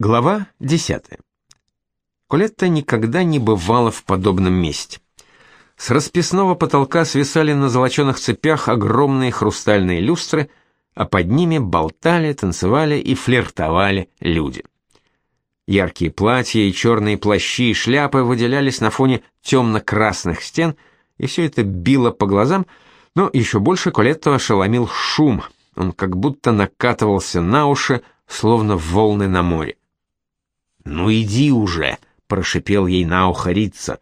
Глава 10. Колетта никогда не бывала в подобном месте. С расписного потолка свисали на золоченых цепях огромные хрустальные люстры, а под ними болтали, танцевали и флиртовали люди. Яркие платья и черные плащи и шляпы выделялись на фоне темно-красных стен, и все это било по глазам, но еще больше Колетту ошеломил шум, он как будто накатывался на уши, словно волны на море. «Ну иди уже!» — прошипел ей на ухо Рица.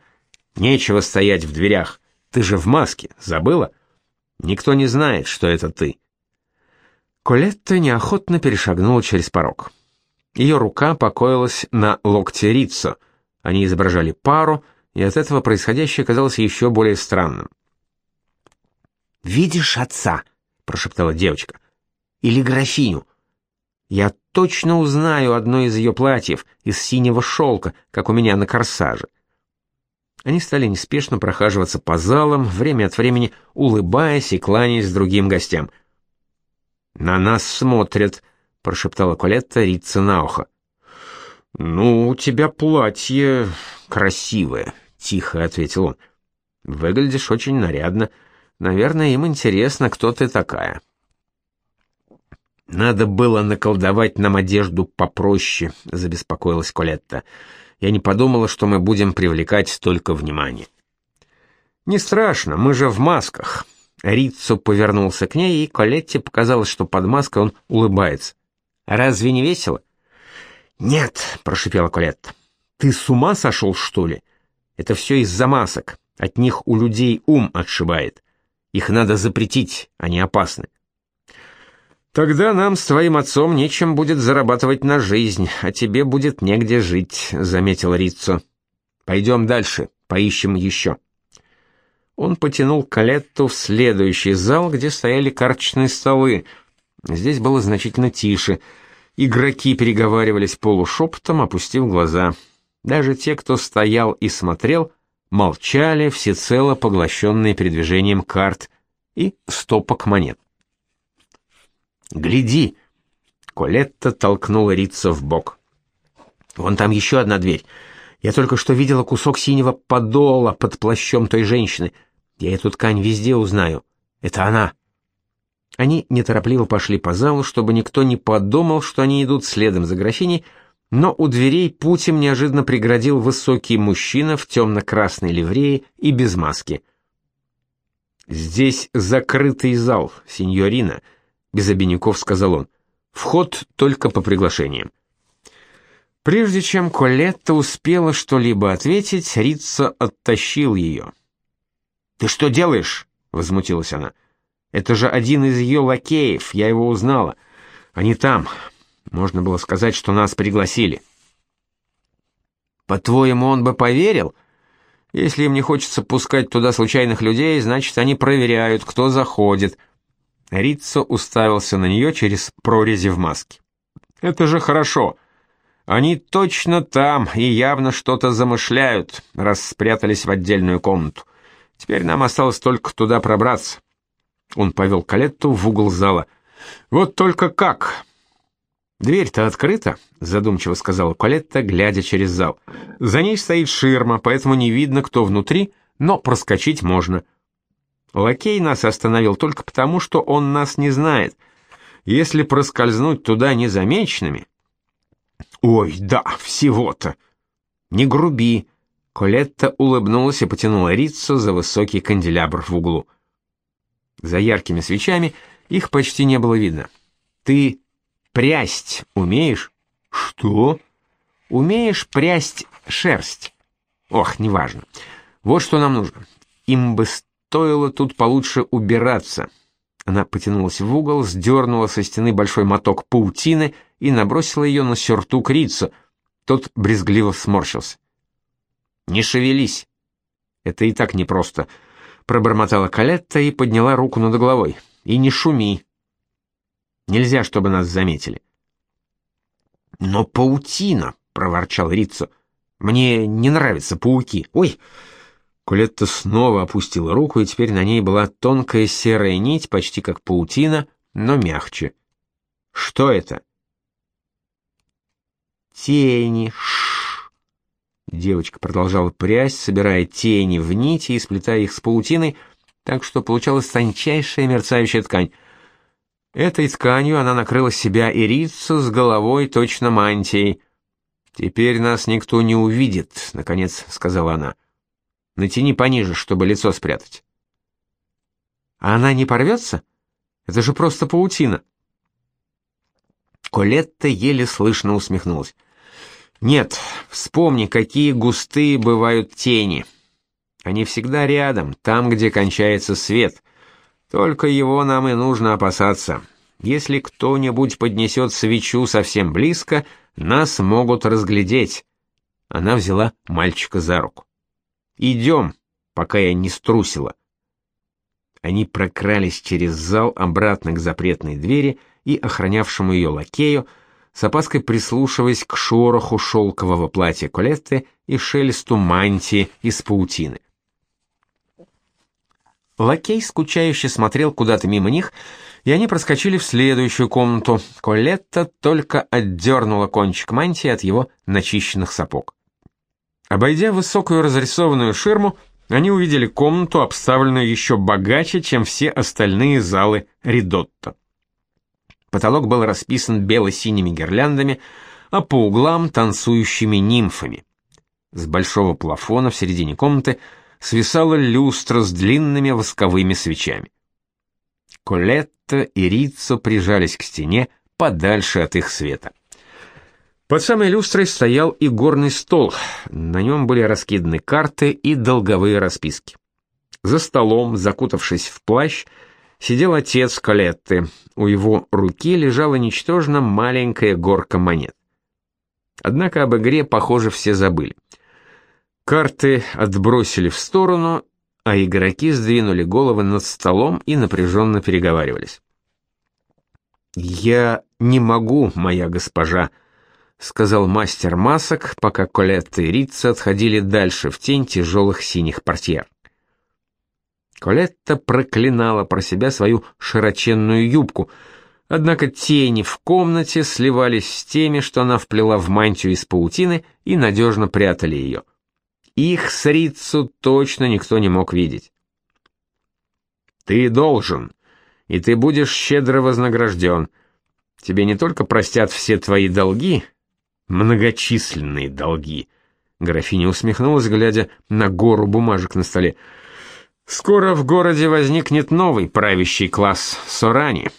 «Нечего стоять в дверях. Ты же в маске, забыла? Никто не знает, что это ты». Колетта неохотно перешагнула через порог. Ее рука покоилась на локте Риццо. Они изображали пару, и от этого происходящее казалось еще более странным. «Видишь отца?» — прошептала девочка. «Или графиню? Я точно узнаю одно из ее платьев из синего шелка, как у меня на корсаже. Они стали неспешно прохаживаться по залам, время от времени улыбаясь и кланяясь другим гостям. «На нас смотрят», — прошептала Колетта Рица на ухо. «Ну, у тебя платье красивое», — тихо ответил он. «Выглядишь очень нарядно. Наверное, им интересно, кто ты такая». Надо было наколдовать нам одежду попроще, забеспокоилась Колетта. Я не подумала, что мы будем привлекать столько внимания. Не страшно, мы же в масках. Риццо повернулся к ней, и Колетте показалось, что под маской он улыбается. Разве не весело? Нет, прошипела Колетта. Ты с ума сошел, что ли? Это все из-за масок. От них у людей ум отшибает. Их надо запретить, они опасны. Тогда нам с твоим отцом нечем будет зарабатывать на жизнь, а тебе будет негде жить, заметил Риццо. Пойдем дальше, поищем еще». Он потянул Калетту в следующий зал, где стояли карточные столы. Здесь было значительно тише. Игроки переговаривались полушепотом, опустив глаза. Даже те, кто стоял и смотрел, молчали, всецело поглощенные передвижением карт и стопок монет. Гляди. Колетта толкнула Рица в бок. Вон там еще одна дверь. Я только что видела кусок синего подола под плащом той женщины. Я эту ткань везде узнаю. Это она. Они неторопливо пошли по залу, чтобы никто не подумал, что они идут следом за графиней, но у дверей путь им неожиданно преградил высокий мужчина в темно-красной ливрее и без маски. «Здесь закрытый зал, сеньорина», без обиняков сказал он. Вход только по приглашениям. Прежде чем Колетта успела что-либо ответить, Рица оттащил ее. «Ты что делаешь?» — возмутилась она. «Это же один из ее лакеев, я его узнала. Они там. Можно было сказать, что нас пригласили». «По-твоему, он бы поверил?» «Если им не хочется пускать туда случайных людей, значит, они проверяют, кто заходит». Риццо уставился на нее через прорези в маске. «Это же хорошо. Они точно там и явно что-то замышляют, раз спрятались в отдельную комнату. Теперь нам осталось только туда пробраться». Он повел Калетту в угол зала. «Вот только как?» «Дверь-то открыта», — задумчиво сказала Калетта, глядя через зал. «За ней стоит ширма, поэтому не видно, кто внутри, но проскочить можно». Лакей нас остановил только потому, что он нас не знает. Если проскользнуть туда незамеченными... Ой, да, всего-то. Не груби. Колетта улыбнулась и потянула Риццо за высокий канделябр в углу. За яркими свечами их почти не было видно. Ты прясть умеешь? Что? Умеешь прясть шерсть? Ох, неважно. Вот что нам нужно. Им бы стоило тут получше убираться. Она потянулась в угол, сдернула со стены большой моток паутины и набросила ее на сюртук Рицу. Тот брезгливо сморщился. «Не шевелись!» «Это и так непросто», — пробормотала Калетта и подняла руку над головой. «И не шуми. Нельзя, чтобы нас заметили». «Но паутина!» — проворчал Рицу. «Мне не нравятся пауки. Ой!» Колетта снова опустила руку, и теперь на ней была тонкая серая нить, почти как паутина, но мягче. Что это? тени. Ш. Девочка продолжала прясть, собирая тени в нити и сплетая их с паутиной, так что получалась тончайшая мерцающая ткань. Этой тканью она накрыла себя и Рицу с головой точно мантией. «Теперь нас никто не увидит», — наконец сказала она. «Натяни пониже, чтобы лицо спрятать». «А она не порвется? Это же просто паутина». Колетта еле слышно усмехнулась. «Нет, вспомни, какие густые бывают тени. Они всегда рядом, там, где кончается свет. Только его нам и нужно опасаться. Если кто-нибудь поднесет свечу совсем близко, нас могут разглядеть». Она взяла мальчика за руку. «Идем, пока я не струсила». Они прокрались через зал обратно к запретной двери и охранявшему ее лакею, с опаской прислушиваясь к шороху шелкового платья Колетты и шелесту мантии из паутины. Лакей скучающе смотрел куда-то мимо них, и они проскочили в следующую комнату. Колетта только отдернула кончик мантии от его начищенных сапог. Обойдя высокую разрисованную ширму, они увидели комнату, обставленную еще богаче, чем все остальные залы Ридотто. Потолок был расписан бело-синими гирляндами, а по углам танцующими нимфами. С большого плафона в середине комнаты свисала люстра с длинными восковыми свечами. Колетта и Риццо прижались к стене подальше от их света. Под самой люстрой стоял и горный стол. На нем были раскиданы карты и долговые расписки. За столом, закутавшись в плащ, сидел отец Калетты. У его руки лежала ничтожно маленькая горка монет. Однако об игре, похоже, все забыли. Карты отбросили в сторону, а игроки сдвинули головы над столом и напряженно переговаривались. «Я не могу, моя госпожа», сказал мастер масок, пока Колетта и Рица отходили дальше в тень тяжелых синих портьер. Колетта проклинала про себя свою широченную юбку, однако тени в комнате сливались с теми, что она вплела в мантию из паутины и надежно прятали ее. Их с Рицу точно никто не мог видеть. «Ты должен, и ты будешь щедро вознагражден. Тебе не только простят все твои долги, многочисленные долги. Графиня усмехнулась, глядя на гору бумажек на столе. Скоро в городе возникнет новый правящий класс Сорани.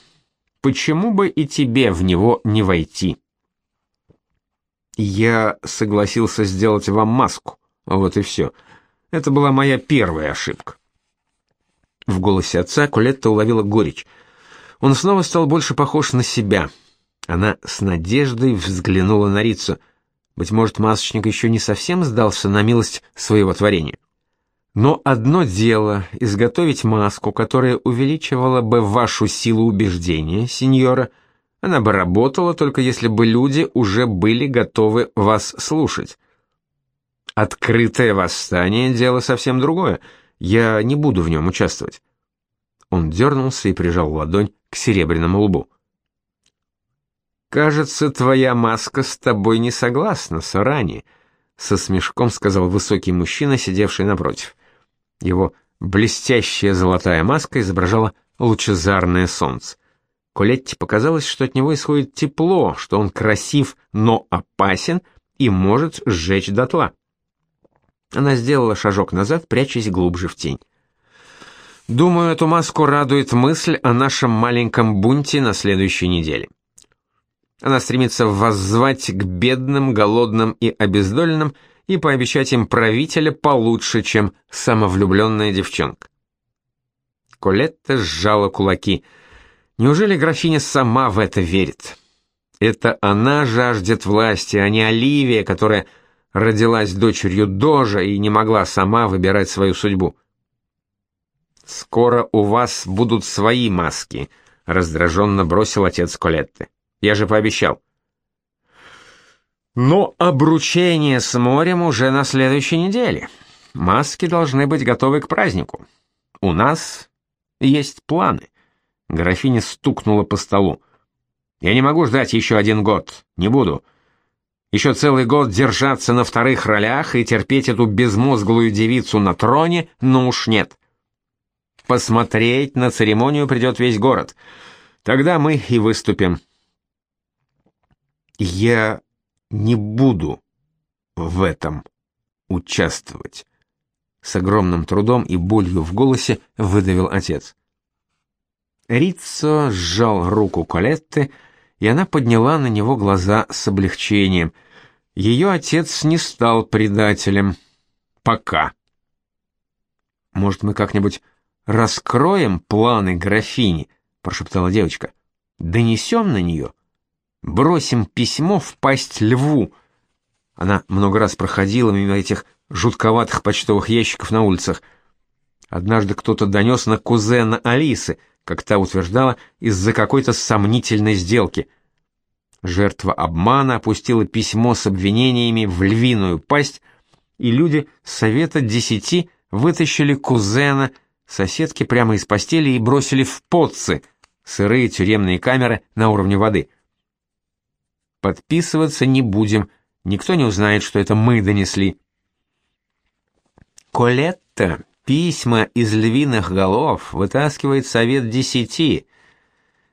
Почему бы и тебе в него не войти? Я согласился сделать вам маску. Вот и все. Это была моя первая ошибка. В голосе отца Колетта уловила горечь. Он снова стал больше похож на себя — она с надеждой взглянула на Рицу. Быть может, масочник еще не совсем сдался на милость своего творения. Но одно дело — изготовить маску, которая увеличивала бы вашу силу убеждения, сеньора. Она бы работала, только если бы люди уже были готовы вас слушать. Открытое восстание — дело совсем другое. Я не буду в нем участвовать. Он дернулся и прижал ладонь к серебряному лбу. Кажется, твоя маска с тобой не согласна, Сорани, со смешком сказал высокий мужчина, сидевший напротив. Его блестящая золотая маска изображала лучезарное солнце. Колетте показалось, что от него исходит тепло, что он красив, но опасен и может сжечь дотла. Она сделала шажок назад, прячась глубже в тень. Думаю, эту маску радует мысль о нашем маленьком бунте на следующей неделе. Она стремится воззвать к бедным, голодным и обездоленным и пообещать им правителя получше, чем самовлюбленная девчонка. Колетта сжала кулаки. Неужели графиня сама в это верит? Это она жаждет власти, а не Оливия, которая родилась дочерью Дожа и не могла сама выбирать свою судьбу. «Скоро у вас будут свои маски», — раздраженно бросил отец Колетты. Я же пообещал. Но обручение с морем уже на следующей неделе. Маски должны быть готовы к празднику. У нас есть планы. Графиня стукнула по столу. Я не могу ждать еще один год. Не буду. Еще целый год держаться на вторых ролях и терпеть эту безмозглую девицу на троне, ну уж нет. Посмотреть на церемонию придет весь город. Тогда мы и выступим. Я не буду в этом участвовать. С огромным трудом и болью в голосе выдавил отец. Риццо сжал руку Колетты, и она подняла на него глаза с облегчением. Ее отец не стал предателем. Пока. Может, мы как-нибудь раскроем планы графини, прошептала девочка. Донесем на нее, бросим письмо в пасть льву. Она много раз проходила мимо этих жутковатых почтовых ящиков на улицах. Однажды кто-то донес на кузена Алисы — как та утверждала, из-за какой-то сомнительной сделки. Жертва обмана опустила письмо с обвинениями в львиную пасть, и люди Совета Десяти вытащили кузена, соседки прямо из постели и бросили в потцы, сырые тюремные камеры на уровне воды. Подписываться не будем, никто не узнает, что это мы донесли. Колетта Письма из львиных голов вытаскивает совет десяти.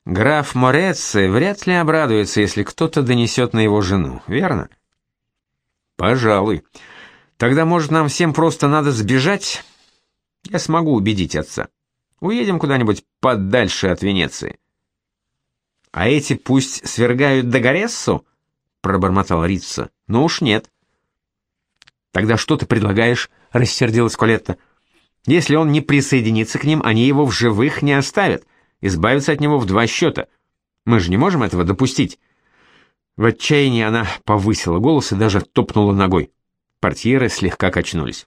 Граф Морецци вряд ли обрадуется, если кто-то донесет на его жену, верно? Пожалуй. Тогда, может, нам всем просто надо сбежать? Я смогу убедить отца. Уедем куда-нибудь подальше от Венеции. А эти пусть свергают Дагорессу? пробормотал Рица. Ну уж нет. Тогда что ты предлагаешь? рассердилась Колетта. Если он не присоединится к ним, они его в живых не оставят, избавятся от него в два счета. Мы же не можем этого допустить. В отчаянии она повысила голос и даже топнула ногой. Портьеры слегка качнулись.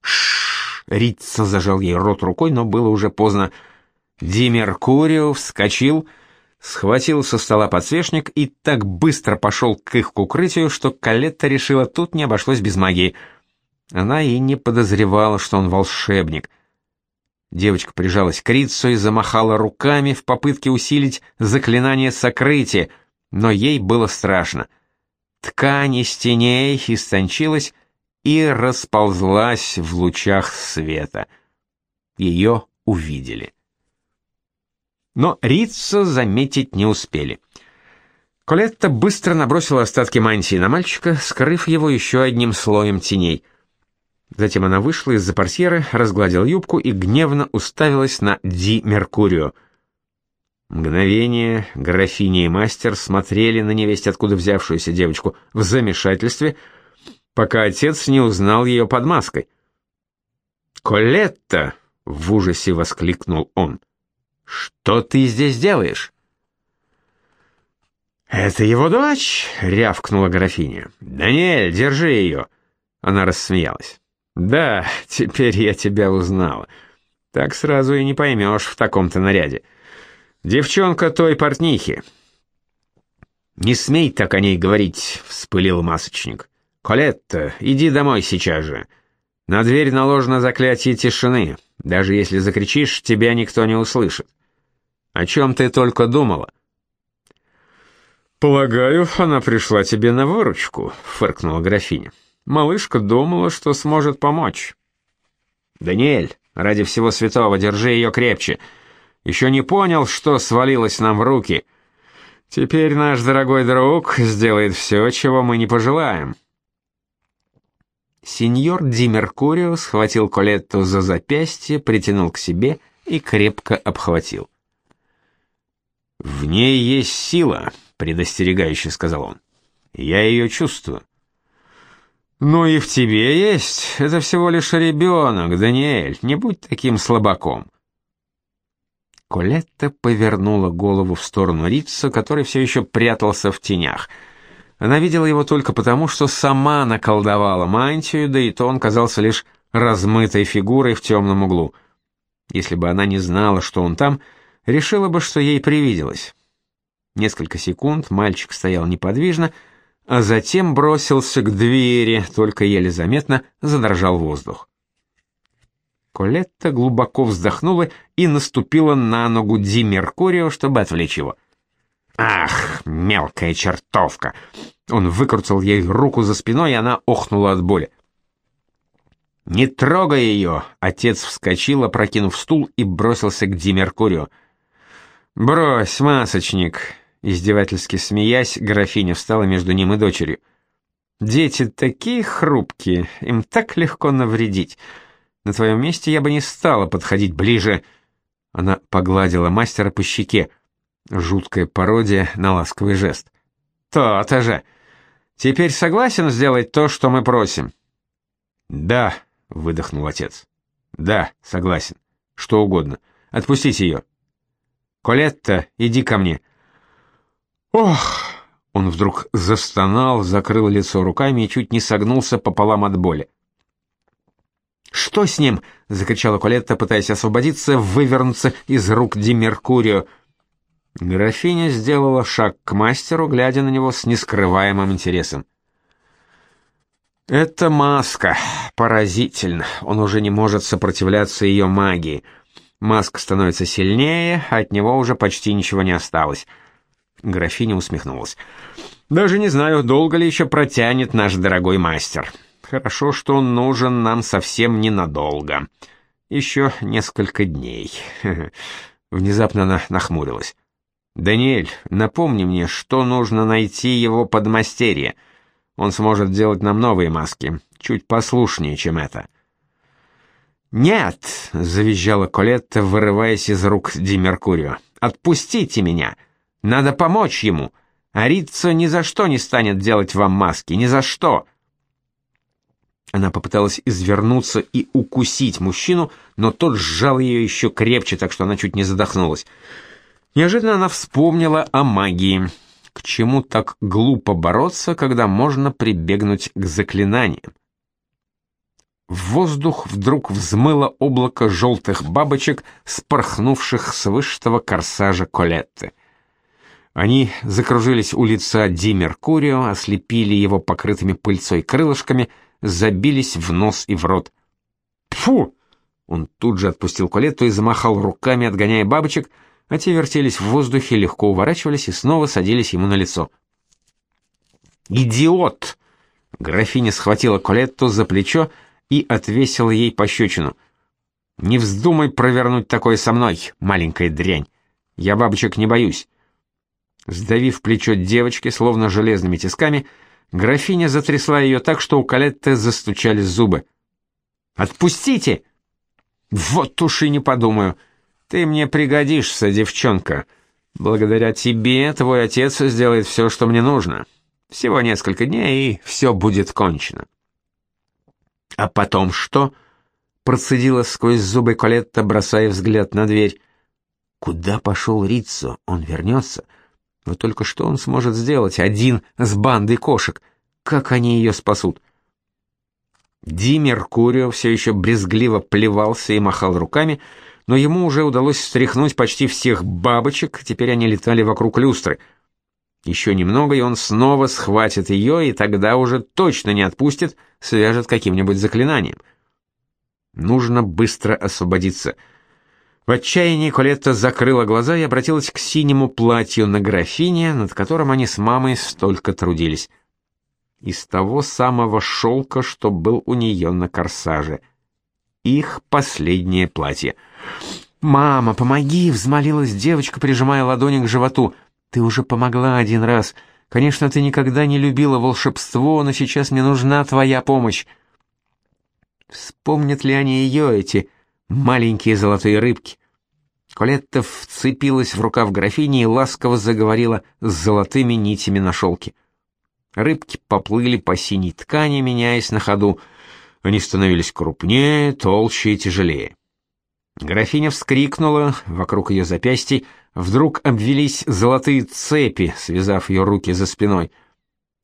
Шш! Рица зажал ей рот рукой, но было уже поздно. Ди Меркурио вскочил, схватил со стола подсвечник и так быстро пошел к их укрытию, что Калетта решила, тут не обошлось без магии — она и не подозревала, что он волшебник. Девочка прижалась к Рицу и замахала руками в попытке усилить заклинание сокрытия, но ей было страшно. Ткань из теней истончилась и расползлась в лучах света. Ее увидели. Но Рица заметить не успели. Колетта быстро набросила остатки мантии на мальчика, скрыв его еще одним слоем теней — Затем она вышла из-за портьеры, разгладила юбку и гневно уставилась на Ди Меркурио. Мгновение графиня и мастер смотрели на невесть откуда взявшуюся девочку в замешательстве, пока отец не узнал ее под маской. «Колетта!» — в ужасе воскликнул он. «Что ты здесь делаешь?» «Это его дочь!» — рявкнула графиня. «Даниэль, держи ее!» Она рассмеялась. Да, теперь я тебя узнала. Так сразу и не поймешь в таком-то наряде. Девчонка той портнихи. Не смей так о ней говорить, вспылил масочник. Колетта, иди домой сейчас же. На дверь наложено заклятие тишины. Даже если закричишь, тебя никто не услышит. О чем ты только думала? Полагаю, она пришла тебе на выручку, фыркнула графиня. Малышка думала, что сможет помочь. «Даниэль, ради всего святого, держи ее крепче. Еще не понял, что свалилось нам в руки. Теперь наш дорогой друг сделает все, чего мы не пожелаем». Сеньор Ди Меркурио схватил Колетту за запястье, притянул к себе и крепко обхватил. «В ней есть сила», — предостерегающе сказал он. «Я ее чувствую. «Ну и в тебе есть. Это всего лишь ребенок, Даниэль. Не будь таким слабаком». Колетта повернула голову в сторону Рица, который все еще прятался в тенях. Она видела его только потому, что сама наколдовала мантию, да и то он казался лишь размытой фигурой в темном углу. Если бы она не знала, что он там, решила бы, что ей привиделось. Несколько секунд мальчик стоял неподвижно, а затем бросился к двери, только еле заметно задрожал воздух. Колетта глубоко вздохнула и наступила на ногу Ди Меркурио, чтобы отвлечь его. Ах, мелкая чертовка. Он выкрутил ей руку за спиной, и она охнула от боли. Не трогай ее!» — отец вскочил, опрокинув стул и бросился к Ди Меркурио. «Брось, масочник!» — издевательски смеясь, графиня встала между ним и дочерью. «Дети такие хрупкие, им так легко навредить. На твоем месте я бы не стала подходить ближе». Она погладила мастера по щеке. Жуткая пародия на ласковый жест. «То-то же! Теперь согласен сделать то, что мы просим?» «Да», — выдохнул отец. «Да, согласен. Что угодно. Отпустите ее». «Колетта, иди ко мне». «Ох!» Он вдруг застонал, закрыл лицо руками и чуть не согнулся пополам от боли. «Что с ним?» — закричала Колетта, пытаясь освободиться, вывернуться из рук Ди Меркурио. Графиня сделала шаг к мастеру, глядя на него с нескрываемым интересом. «Это маска. Поразительно. Он уже не может сопротивляться ее магии. Маска становится сильнее, от него уже почти ничего не осталось». Графиня усмехнулась. «Даже не знаю, долго ли еще протянет наш дорогой мастер. Хорошо, что он нужен нам совсем ненадолго. Еще несколько дней». Внезапно она нахмурилась. «Даниэль, напомни мне, что нужно найти его подмастерье. Он сможет делать нам новые маски, чуть послушнее, чем это». «Нет!» — завизжала Колетта, вырываясь из рук Ди Меркурио. «Отпустите меня! Надо помочь ему! Ариццо ни за что не станет делать вам маски, ни за что!» Она попыталась извернуться и укусить мужчину, но тот сжал ее еще крепче, так что она чуть не задохнулась. Неожиданно она вспомнила о магии. К чему так глупо бороться, когда можно прибегнуть к заклинаниям? В воздух вдруг взмыло облако желтых бабочек, спорхнувших с вышитого корсажа Колетты. Они закружились у лица Ди Меркурио, ослепили его покрытыми пыльцой крылышками, забились в нос и в рот. «Фу!» Он тут же отпустил Колетту и замахал руками, отгоняя бабочек — а те вертелись в воздухе, легко уворачивались и снова садились ему на лицо. «Идиот!» Графиня схватила Колетту за плечо и отвесила ей пощечину. «Не вздумай провернуть такое со мной, маленькая дрянь! Я бабочек не боюсь!» Сдавив плечо девочки, словно железными тисками, графиня затрясла ее так, что у Калетты застучали зубы. «Отпустите!» «Вот уж и не подумаю!» Ты мне пригодишься, девчонка. Благодаря тебе твой отец сделает все, что мне нужно. Всего несколько дней, и все будет кончено. А потом что? Процедила сквозь зубы Колетта, бросая взгляд на дверь. Куда пошел Риццо? Он вернется? Но только что он сможет сделать один с бандой кошек? Как они ее спасут? Ди Меркурио все еще брезгливо плевался и махал руками, но ему уже удалось стряхнуть почти всех бабочек, теперь они летали вокруг люстры. Еще немного, и он снова схватит ее, и тогда уже точно не отпустит, свяжет каким-нибудь заклинанием. Нужно быстро освободиться. В отчаянии Колетта закрыла глаза и обратилась к синему платью на графине, над которым они с мамой столько трудились. Из того самого шелка, что был у нее на корсаже. Их последнее платье — «Мама, помоги!» — взмолилась девочка, прижимая ладони к животу. «Ты уже помогла один раз. Конечно, ты никогда не любила волшебство, но сейчас мне нужна твоя помощь». Вспомнят ли они ее, эти маленькие золотые рыбки? Колетта вцепилась в рукав графини и ласково заговорила с золотыми нитями на шелке. Рыбки поплыли по синей ткани, меняясь на ходу. Они становились крупнее, толще и тяжелее. Графиня вскрикнула, вокруг ее запястий вдруг обвелись золотые цепи, связав ее руки за спиной.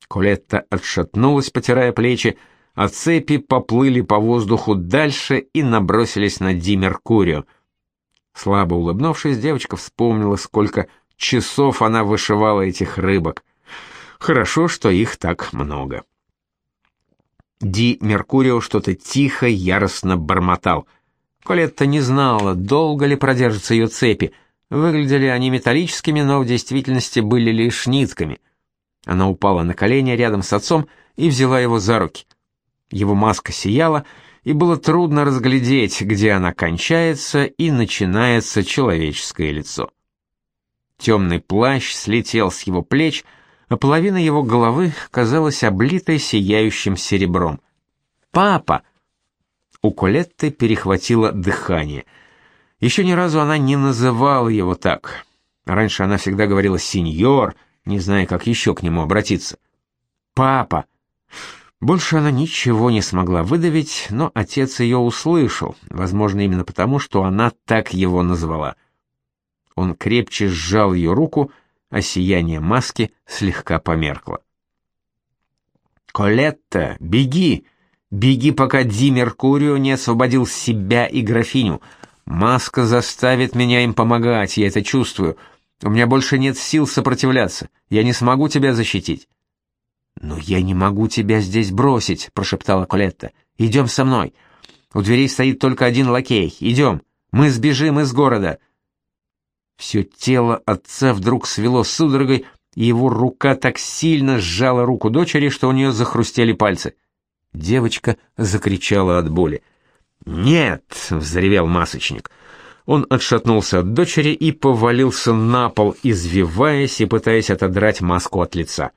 Колетта отшатнулась, потирая плечи, а цепи поплыли по воздуху дальше и набросились на Ди Меркурио. Слабо улыбнувшись, девочка вспомнила, сколько часов она вышивала этих рыбок. Хорошо, что их так много. Ди Меркурио что-то тихо, яростно бормотал — Колетта не знала, долго ли продержатся ее цепи. Выглядели они металлическими, но в действительности были лишь нитками. Она упала на колени рядом с отцом и взяла его за руки. Его маска сияла, и было трудно разглядеть, где она кончается и начинается человеческое лицо. Темный плащ слетел с его плеч, а половина его головы казалась облитой сияющим серебром. «Папа!» У Колетты перехватило дыхание — еще ни разу она не называла его так. Раньше она всегда говорила «сеньор», не зная, как еще к нему обратиться. «Папа». Больше она ничего не смогла выдавить, но отец ее услышал, возможно, именно потому, что она так его назвала. Он крепче сжал ее руку, а сияние маски слегка померкло. «Колетта, беги! Беги, пока Ди Меркурио не освободил себя и графиню!» Маска заставит меня им помогать, я это чувствую. У меня больше нет сил сопротивляться. Я не смогу тебя защитить. Но я не могу тебя здесь бросить, прошептала Колетта. Идем со мной. У дверей стоит только один лакей. Идем. Мы сбежим из города. Все тело отца вдруг свело судорогой, и его рука так сильно сжала руку дочери, что у нее захрустели пальцы. Девочка закричала от боли. «Нет!» — взревел масочник. Он отшатнулся от дочери и повалился на пол, извиваясь и пытаясь отодрать маску от лица.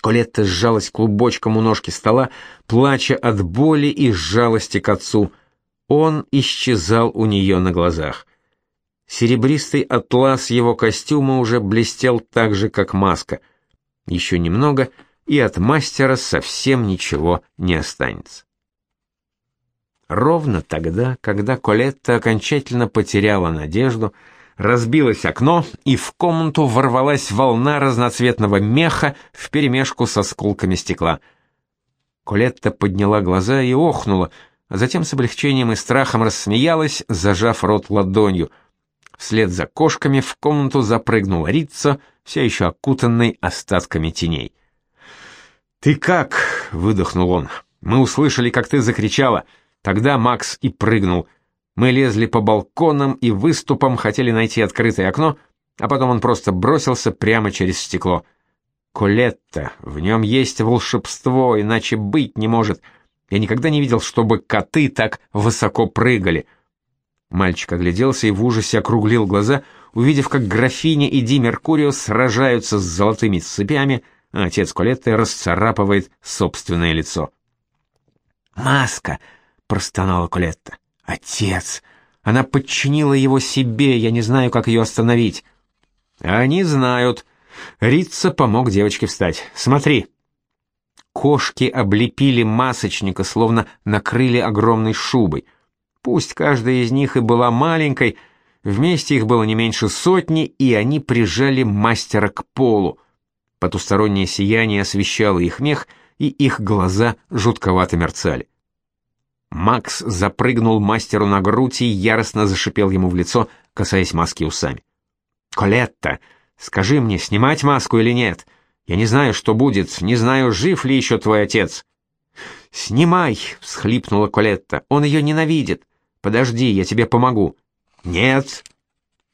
Колетта сжалась клубочком у ножки стола, плача от боли и жалости к отцу. Он исчезал у нее на глазах. Серебристый атлас его костюма уже блестел так же, как маска. Еще немного, и от мастера совсем ничего не останется. Ровно тогда, когда Колетта окончательно потеряла надежду, разбилось окно, и в комнату ворвалась волна разноцветного меха вперемешку со сколками стекла. Колетта подняла глаза и охнула, а затем с облегчением и страхом рассмеялась, зажав рот ладонью. Вслед за кошками в комнату запрыгнул Рица, все еще окутанный остатками теней. «Ты как?» — выдохнул он. «Мы услышали, как ты закричала». Тогда Макс и прыгнул. Мы лезли по балконам и выступам, хотели найти открытое окно, а потом он просто бросился прямо через стекло. Колетта, в нем есть волшебство, иначе быть не может. Я никогда не видел, чтобы коты так высоко прыгали. Мальчик огляделся и в ужасе округлил глаза, увидев, как графиня и Ди Меркурио сражаются с золотыми цепями, а отец Колетты расцарапывает собственное лицо. «Маска!» простонала Колетта. Отец. Она подчинила его себе, я не знаю, как ее остановить. Они знают. Рица помог девочке встать. Смотри. Кошки облепили масочника, словно накрыли огромной шубой. Пусть каждая из них и была маленькой, вместе их было не меньше сотни, и они прижали мастера к полу. Потустороннее сияние освещало их мех, и их глаза жутковато мерцали. Макс запрыгнул мастеру на грудь и яростно зашипел ему в лицо, касаясь маски усами. «Колетта, скажи мне, снимать маску или нет? Я не знаю, что будет, не знаю, жив ли еще твой отец». «Снимай!» — всхлипнула Колетта. «Он ее ненавидит. Подожди, я тебе помогу». «Нет!»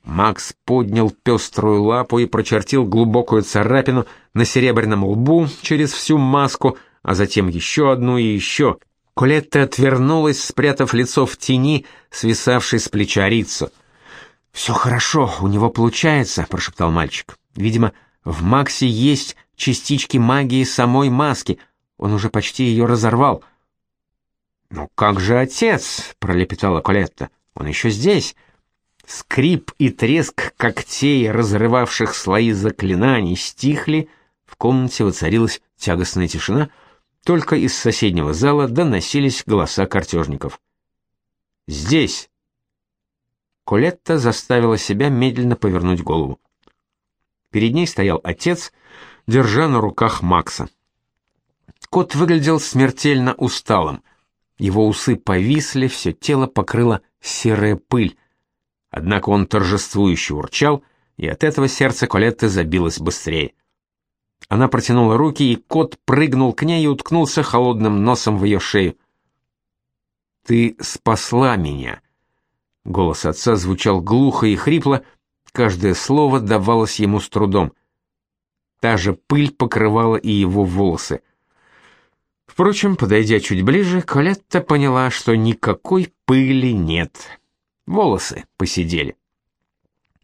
Макс поднял пеструю лапу и прочертил глубокую царапину на серебряном лбу через всю маску, а затем еще одну и еще — Колетта отвернулась, спрятав лицо в тени, свисавшей с плеча Риццо. «Все хорошо, у него получается», — прошептал мальчик. «Видимо, в Максе есть частички магии самой маски. Он уже почти ее разорвал». «Ну как же отец?» — пролепетала Колетта. «Он еще здесь». Скрип и треск когтей, разрывавших слои заклинаний, стихли, в комнате воцарилась тягостная тишина — только из соседнего зала доносились голоса картежников. «Здесь!» Колетта заставила себя медленно повернуть голову. Перед ней стоял отец, держа на руках Макса. Кот выглядел смертельно усталым. Его усы повисли, все тело покрыло серая пыль. Однако он торжествующе урчал, и от этого сердце Колетты забилось быстрее. Она протянула руки, и кот прыгнул к ней и уткнулся холодным носом в ее шею. «Ты спасла меня!» Голос отца звучал глухо и хрипло, каждое слово давалось ему с трудом. Та же пыль покрывала и его волосы. Впрочем, подойдя чуть ближе, Колетта поняла, что никакой пыли нет. Волосы посидели.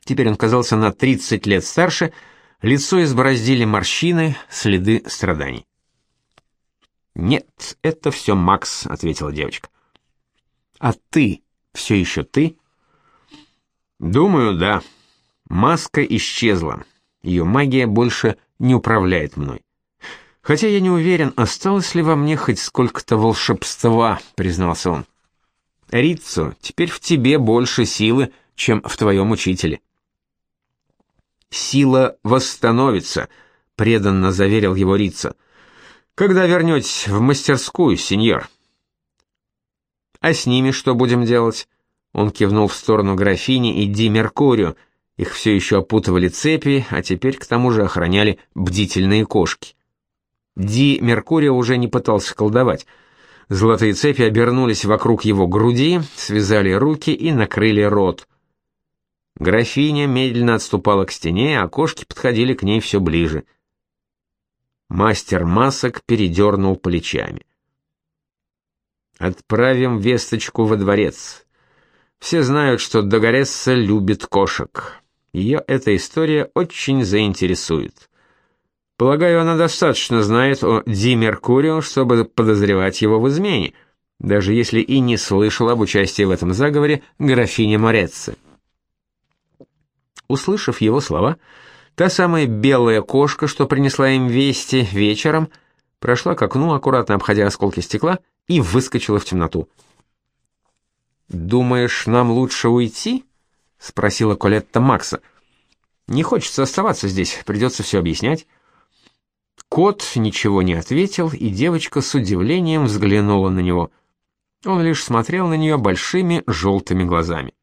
Теперь он казался на 30 лет старше, лицо избороздили морщины, следы страданий. «Нет, это все Макс», — ответила девочка. «А ты все еще ты?» «Думаю, да. Маска исчезла. Ее магия больше не управляет мной. Хотя я не уверен, осталось ли во мне хоть сколько-то волшебства», — признался он. «Риццо, теперь в тебе больше силы, чем в твоем учителе». «Сила восстановится», — преданно заверил его Риццо. «Когда вернетесь в мастерскую, сеньор?» А с ними что будем делать? Он кивнул в сторону графини и Ди Меркурию. Их все еще опутывали цепи, а теперь к тому же охраняли бдительные кошки. Ди Меркурия уже не пытался колдовать. Золотые цепи обернулись вокруг его груди, связали руки и накрыли рот. Графиня медленно отступала к стене, а кошки подходили к ней все ближе. Мастер масок передернул плечами. Отправим весточку во дворец. Все знают, что Дагоресса любит кошек. Ее эта история очень заинтересует. Полагаю, она достаточно знает о Ди Меркурио, чтобы подозревать его в измене, даже если и не слышала об участии в этом заговоре графиня Морецци. Услышав его слова, та самая белая кошка, что принесла им вести вечером, прошла к окну, аккуратно обходя осколки стекла, и выскочила в темноту. «Думаешь, нам лучше уйти?» — спросила Колетта Макса. «Не хочется оставаться здесь, придется все объяснять». Кот ничего не ответил, и девочка с удивлением взглянула на него. Он лишь смотрел на нее большими желтыми глазами.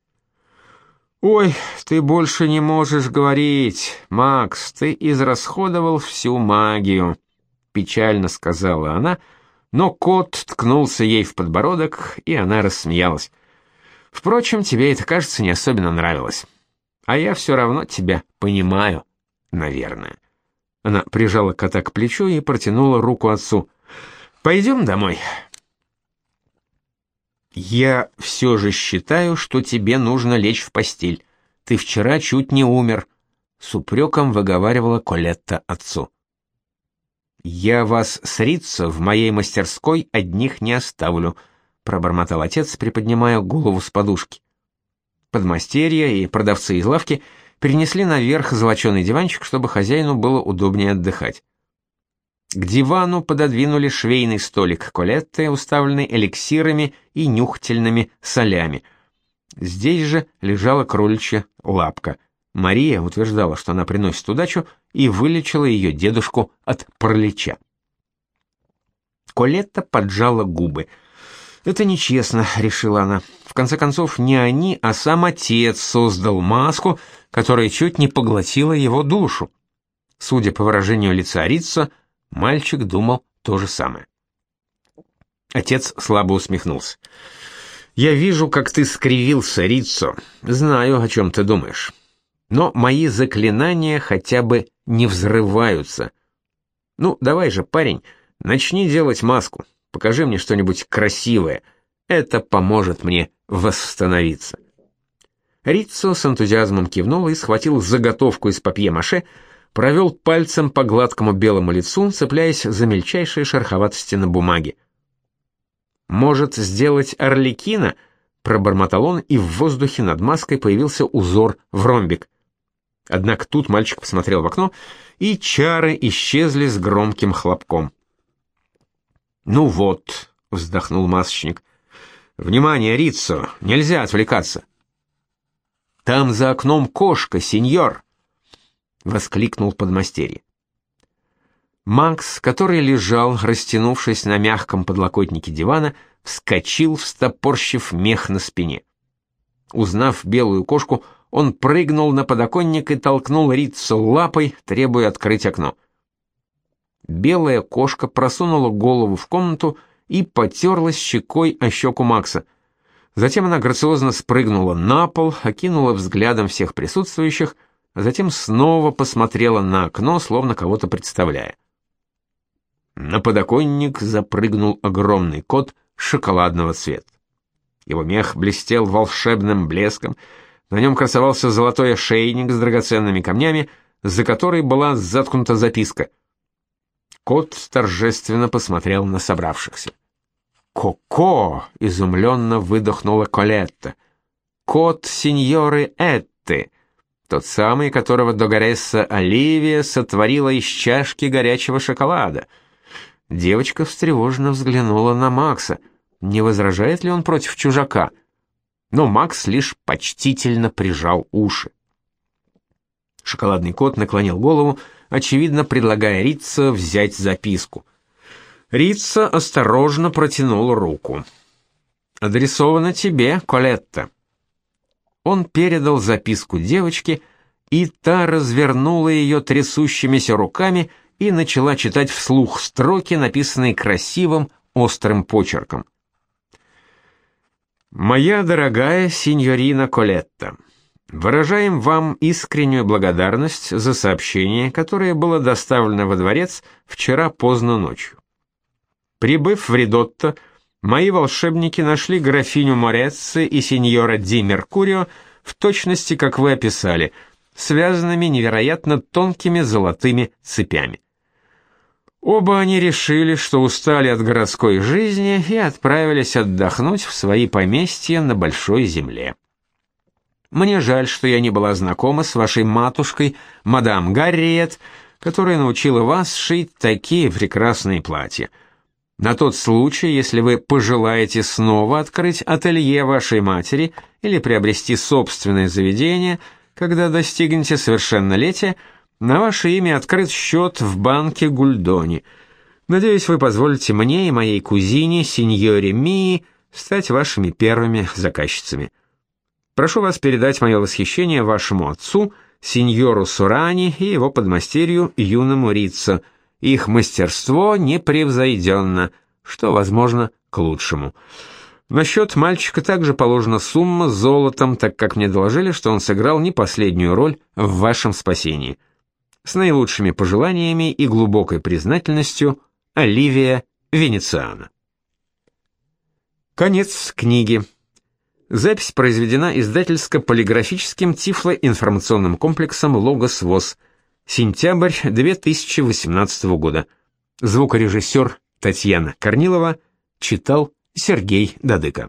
«Ой, ты больше не можешь говорить, Макс, ты израсходовал всю магию», — печально сказала она, — но кот ткнулся ей в подбородок, и она рассмеялась. Впрочем, тебе это, кажется, не особенно нравилось. А я все равно тебя понимаю, наверное. Она прижала кота к плечу и протянула руку отцу. Пойдем домой. Я все же считаю, что тебе нужно лечь в постель. Ты вчера чуть не умер, с упреком выговаривала Колетта отцу. «Я вас с Риццо в моей мастерской одних не оставлю», — пробормотал отец, приподнимая голову с подушки. Подмастерья и продавцы из лавки перенесли наверх золоченый диванчик, чтобы хозяину было удобнее отдыхать. К дивану пододвинули швейный столик Колетты, уставленный эликсирами и нюхательными солями. Здесь же лежала кроличья лапка — Мария утверждала, что она приносит удачу, и вылечила ее дедушку от паралича. Колетта поджала губы. «Это нечестно», — решила она. «В конце концов, не они, а сам отец создал маску, которая чуть не поглотила его душу». Судя по выражению лица Рица, мальчик думал то же самое. Отец слабо усмехнулся. «Я вижу, как ты скривился, Риццо. Знаю, о чем ты думаешь но мои заклинания хотя бы не взрываются. Ну, давай же, парень, начни делать маску. Покажи мне что-нибудь красивое. Это поможет мне восстановиться. Риццо с энтузиазмом кивнул и схватил заготовку из папье-маше, провел пальцем по гладкому белому лицу, цепляясь за мельчайшие шероховатости на бумаге. «Может, сделать орликина?» — пробормотал он, и в воздухе над маской появился узор в ромбик. Однако тут мальчик посмотрел в окно, и чары исчезли с громким хлопком. «Ну вот», — вздохнул масочник. «Внимание, Риццо, нельзя отвлекаться». «Там за окном кошка, сеньор!» — воскликнул подмастерье. Макс, который лежал, растянувшись на мягком подлокотнике дивана, вскочил, встопорщив мех на спине. Узнав белую кошку, он прыгнул на подоконник и толкнул Риццу лапой, требуя открыть окно. Белая кошка просунула голову в комнату и потерлась щекой о щеку Макса. Затем она грациозно спрыгнула на пол, окинула взглядом всех присутствующих, а затем снова посмотрела на окно, словно кого-то представляя. На подоконник запрыгнул огромный кот шоколадного цвета. Его мех блестел волшебным блеском, на нем красовался золотой ошейник с драгоценными камнями, за которой была заткнута записка. Кот торжественно посмотрел на собравшихся. «Коко!» — изумленно выдохнула Колетта. «Кот сеньоры Этты!» Тот самый, которого Догаресса Оливия сотворила из чашки горячего шоколада. Девочка встревоженно взглянула на Макса. Не возражает ли он против чужака? Но Макс лишь почтительно прижал уши. Шоколадный кот наклонил голову, очевидно предлагая Рица взять записку. Рица осторожно протянул руку. «Адресовано тебе, Колетта». Он передал записку девочке, и та развернула ее трясущимися руками и начала читать вслух строки, написанные красивым, острым почерком. «Моя дорогая сеньорина Колетта, выражаем вам искреннюю благодарность за сообщение, которое было доставлено во дворец вчера поздно ночью. Прибыв в Ридотто, мои волшебники нашли графиню Морецци и сеньора Ди Меркурио в точности, как вы описали, связанными невероятно тонкими золотыми цепями. Оба они решили, что устали от городской жизни и отправились отдохнуть в свои поместья на большой земле. Мне жаль, что я не была знакома с вашей матушкой, мадам Гарриет, которая научила вас шить такие прекрасные платья. На тот случай, если вы пожелаете снова открыть ателье вашей матери или приобрести собственное заведение, когда достигнете совершеннолетия, на ваше имя открыт счет в банке Гульдони. Надеюсь, вы позволите мне и моей кузине, сеньоре Мии, стать вашими первыми заказчицами. Прошу вас передать мое восхищение вашему отцу, сеньору Сурани и его подмастерью юному Риццо – их мастерство непревзойденно, что, возможно, к лучшему. На счет мальчика также положена сумма золотом, так как мне доложили, что он сыграл не последнюю роль в вашем спасении. С наилучшими пожеланиями и глубокой признательностью, Оливия Венециана. Конец книги. Запись произведена издательско-полиграфическим тифлоинформационным комплексом «Логос ВОЗ». Сентябрь 2018 года. Звукорежиссер Татьяна Корнилова читал Сергей Дадыко.